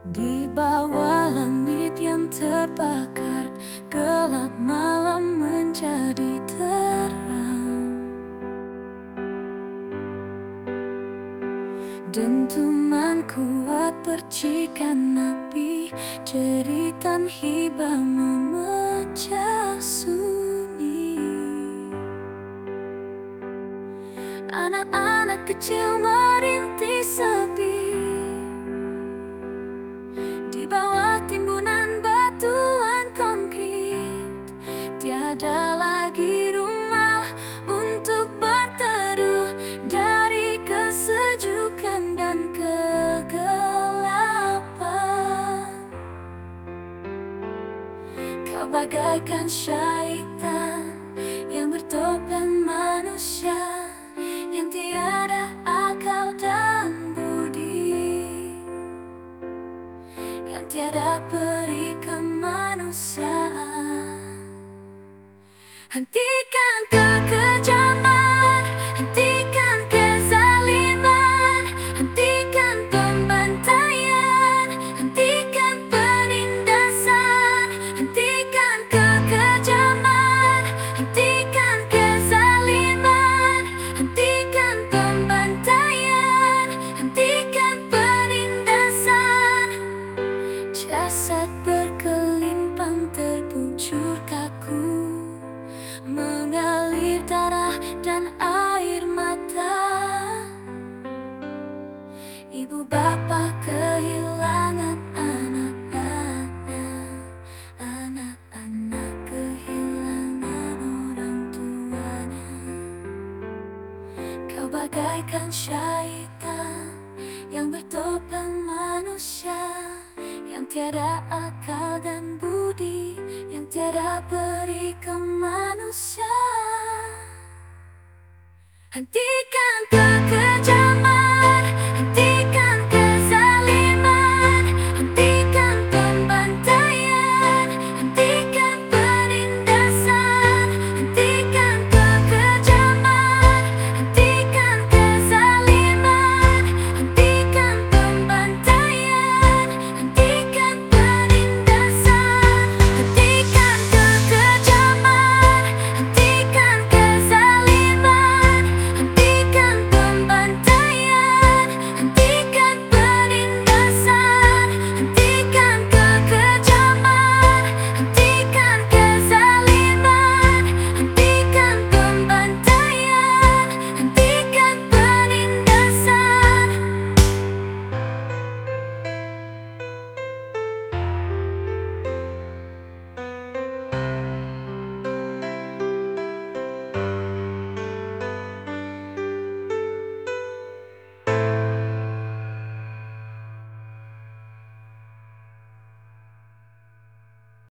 Di bawah langit yang terbakar Gelap malam menjadi terang. Dentuman kuat percikan api Jeritan hibah memecah sunyi. Anak-anak kecil merintih sepi bagaikan syaitan yang bertopeng manusia Yang tiada akal dan budi Yang tiada peri kemanusiaan. Hentikan kekejaman bagaikan syaitan yang bertopeng manusia Yang tiada akal dan budi Yang tiada beri kemanusiaan. Hentikan kekejaman